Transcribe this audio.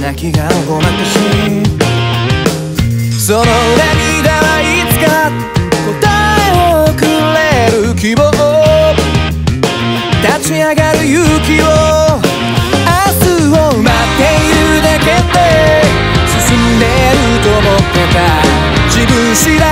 泣き顔ごまかしその涙はいつか答えをくれる希望立ち上がる勇気を明日を待っているだけで進んでると思ってた自分次第